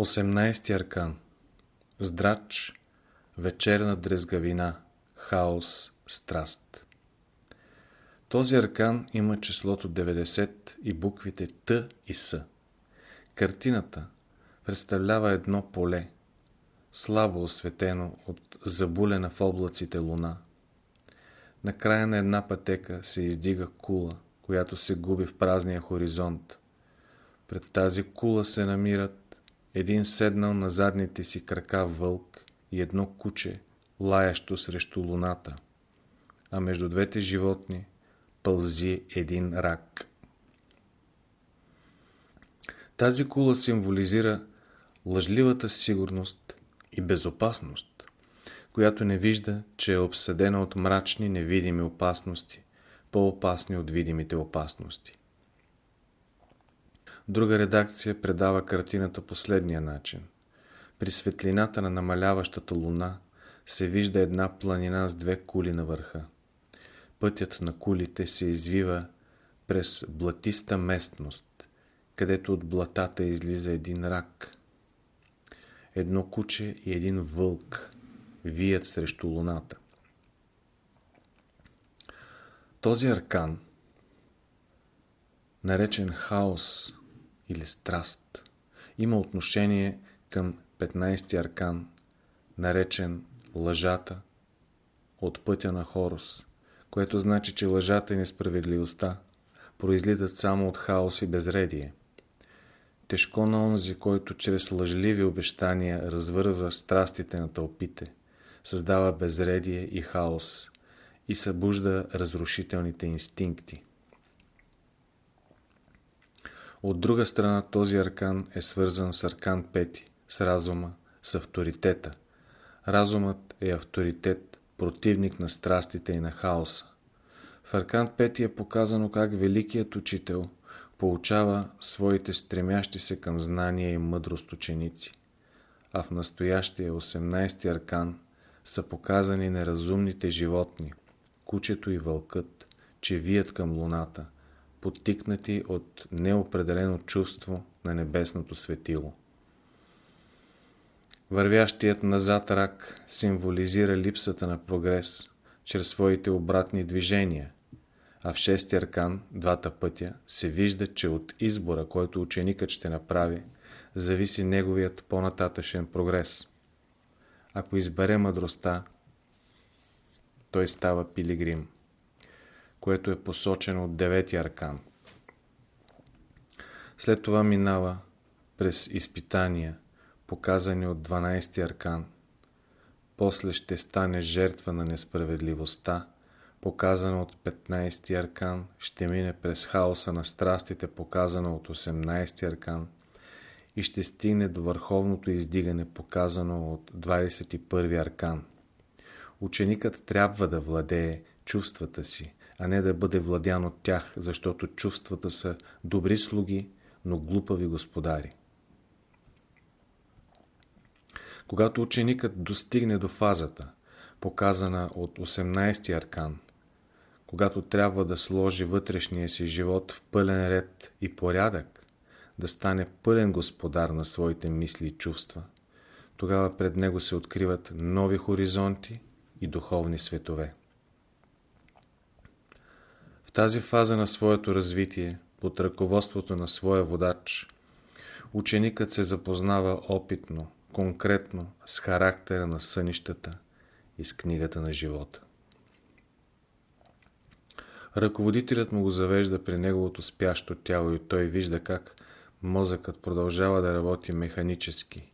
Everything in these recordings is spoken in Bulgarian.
18 аркан Здрач, вечерна дрезгавина, хаос, страст Този аркан има числото 90 и буквите Т и С. Картината представлява едно поле, слабо осветено от забулена в облаците луна. На края на една пътека се издига кула, която се губи в празния хоризонт. Пред тази кула се намират един седнал на задните си крака вълк и едно куче, лаящо срещу луната, а между двете животни пълзи един рак. Тази кула символизира лъжливата сигурност и безопасност, която не вижда, че е обсъдена от мрачни невидими опасности, по-опасни от видимите опасности. Друга редакция предава картината последния начин. При светлината на намаляващата луна се вижда една планина с две кули на върха. Пътят на кулите се извива през блатиста местност, където от блатата излиза един рак. Едно куче и един вълк вият срещу луната. Този аркан, наречен хаос или страст, има отношение към 15-ти аркан, наречен лъжата от пътя на Хорус, което значи, че лъжата и несправедливостта произлитат само от хаос и безредие. Тежко на онзи, който чрез лъжливи обещания развърва страстите на тълпите, създава безредие и хаос и събужда разрушителните инстинкти. От друга страна този аркан е свързан с аркан 5, с разума, с авторитета. Разумът е авторитет, противник на страстите и на хаоса. В аркан 5 е показано как Великият Учител получава своите стремящи се към знания и мъдрост ученици. А в настоящия 18 аркан са показани неразумните животни, кучето и вълкът, че вият към луната – подтикнати от неопределено чувство на небесното светило. Вървящият назад рак символизира липсата на прогрес чрез своите обратни движения, а в шести аркан, двата пътя, се вижда, че от избора, който ученикът ще направи, зависи неговият по-нататъчен прогрес. Ако избере мъдростта, той става пилигрим което е посочено от девети аркан. След това минава през изпитания, показани от 12 аркан. После ще стане жертва на несправедливостта, показана от 15 аркан, ще мине през хаоса на страстите, показана от 18 аркан и ще стигне до върховното издигане, показано от 21 аркан. Ученикът трябва да владее чувствата си, а не да бъде владян от тях, защото чувствата са добри слуги, но глупави господари. Когато ученикът достигне до фазата, показана от 18-ти аркан, когато трябва да сложи вътрешния си живот в пълен ред и порядък, да стане пълен господар на своите мисли и чувства, тогава пред него се откриват нови хоризонти и духовни светове. В тази фаза на своето развитие, под ръководството на своя водач, ученикът се запознава опитно, конкретно с характера на сънищата и с книгата на живота. Ръководителят му го завежда при неговото спящо тяло и той вижда как мозъкът продължава да работи механически.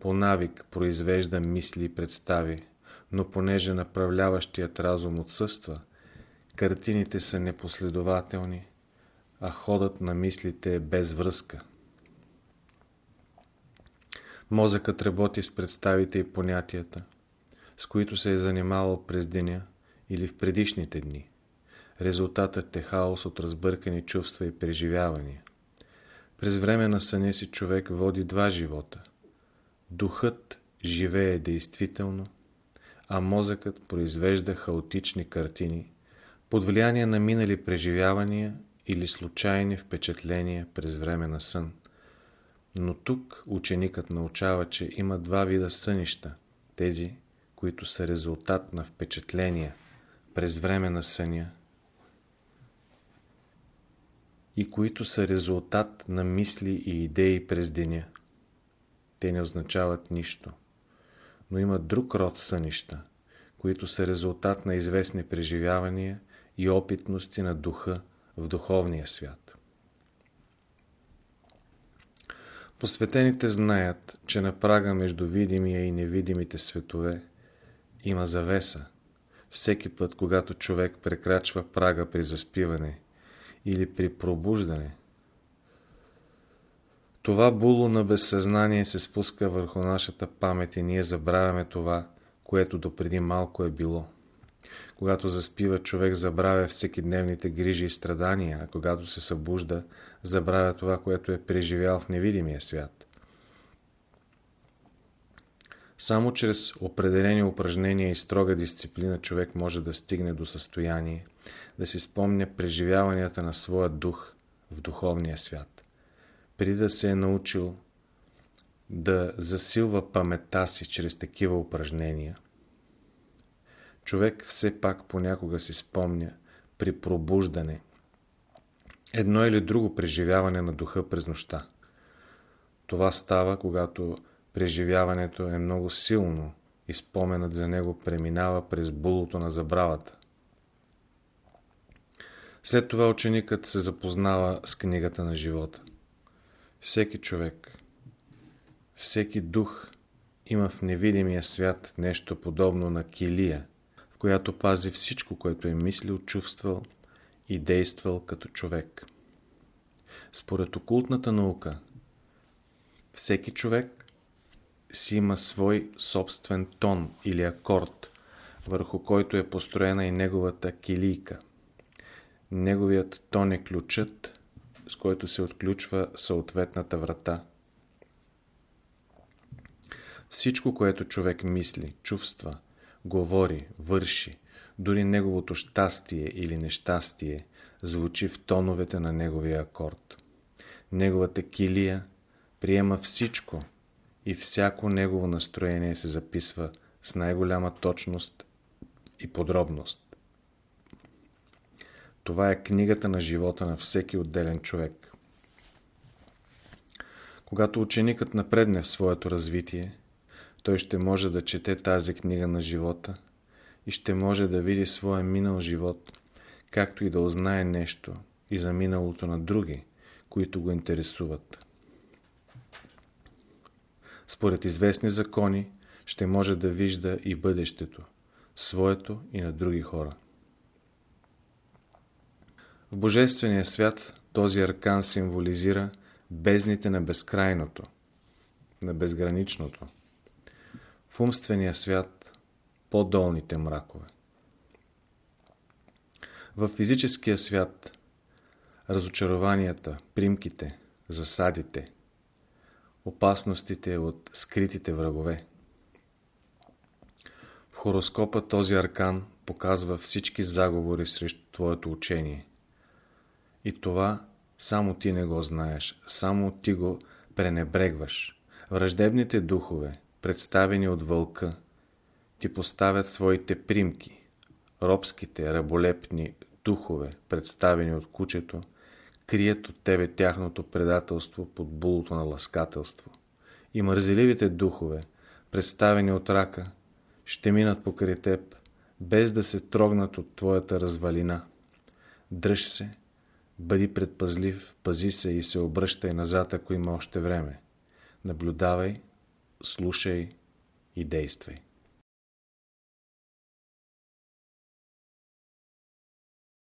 По навик произвежда мисли и представи, но понеже направляващият разум отсъства – Картините са непоследователни, а ходът на мислите е без връзка. Мозъкът работи с представите и понятията, с които се е занимавал през деня или в предишните дни. Резултатът е хаос от разбъркани чувства и преживявания. През време на съня си човек води два живота. Духът живее действително, а мозъкът произвежда хаотични картини, под влияние на минали преживявания или случайни впечатления през време на сън. Но тук ученикът научава, че има два вида сънища. Тези, които са резултат на впечатления през време на съня и които са резултат на мисли и идеи през деня. Те не означават нищо. Но има друг род сънища, които са резултат на известни преживявания и опитности на духа в духовния свят. Посветените знаят, че на прага между видимия и невидимите светове има завеса. Всеки път, когато човек прекрачва прага при заспиване или при пробуждане, това було на безсъзнание се спуска върху нашата памет и ние забравяме това, което допреди малко е било. Когато заспива, човек забравя всеки дневните грижи и страдания, а когато се събужда, забравя това, което е преживял в невидимия свят. Само чрез определени упражнения и строга дисциплина човек може да стигне до състояние да си спомня преживяванията на своя дух в духовния свят. Преди да се е научил да засилва паметта си чрез такива упражнения, човек все пак понякога си спомня при пробуждане едно или друго преживяване на духа през нощта. Това става, когато преживяването е много силно и споменът за него преминава през булото на забравата. След това ученикът се запознава с книгата на живота. Всеки човек, всеки дух има в невидимия свят нещо подобно на килия, която пази всичко, което е мислил, чувствал и действал като човек. Според окултната наука, всеки човек си има свой собствен тон или акорд, върху който е построена и неговата килийка. Неговият тон е ключът, с който се отключва съответната врата. Всичко, което човек мисли, чувства, говори, върши, дори неговото щастие или нещастие, звучи в тоновете на неговия акорд. Неговата килия приема всичко и всяко негово настроение се записва с най-голяма точност и подробност. Това е книгата на живота на всеки отделен човек. Когато ученикът напредне в своето развитие, той ще може да чете тази книга на живота и ще може да види своя минал живот, както и да узнае нещо и за миналото на други, които го интересуват. Според известни закони ще може да вижда и бъдещето, своето и на други хора. В Божествения свят този аркан символизира бездните на безкрайното, на безграничното. В умствения свят по-долните мракове. В физическия свят разочарованията, примките, засадите, опасностите от скритите врагове. В хороскопа този аркан показва всички заговори срещу твоето учение. И това само ти не го знаеш, само ти го пренебрегваш. Враждебните духове, представени от вълка, ти поставят своите примки. Робските, раболепни духове, представени от кучето, крият от тебе тяхното предателство под булото на ласкателство. И мързеливите духове, представени от рака, ще минат покрай теб, без да се трогнат от твоята развалина. Дръж се, бъди предпазлив, пази се и се обръщай назад, ако има още време. Наблюдавай, слушай и действай.